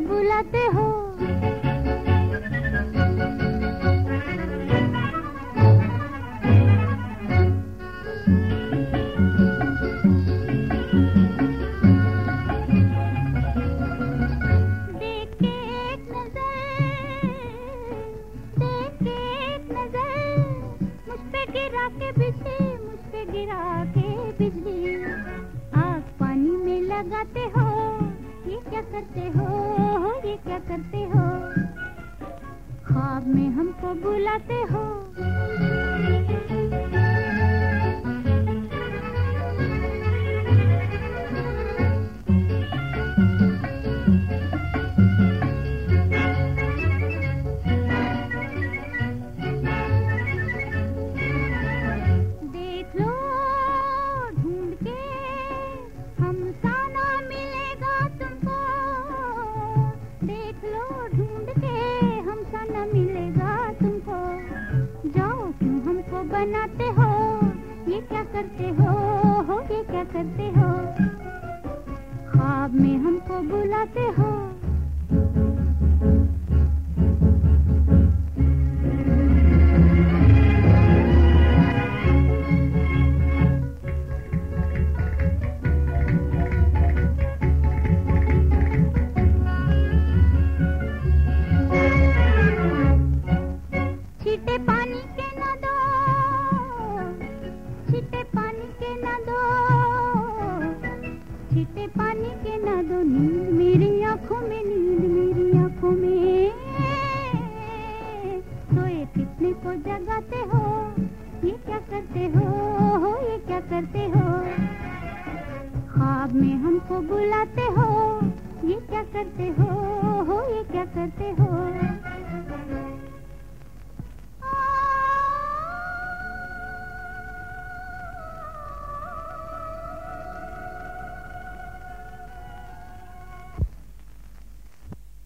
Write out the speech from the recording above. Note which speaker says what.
Speaker 1: बुलाते हो। गिरा के बिजली आग पानी में लगाते हो। क्या करते हो? ये क्या करते हो? ख्वाब में हमको बुलाते हो। करते हो? हो ये क्या करते हो? ख्वाब में हमको बुलाते हो? पानी के न दो, छीटे पानी के न दो, नींद मेरी आँखों में, नींद मेरी आँखों में। सोए कितने को जगाते हो? ये क्या करते हो? हो ये क्या करते हो? ख्वाब में हमको बुलाते हो। ये क्या करते हो? हो ये क्या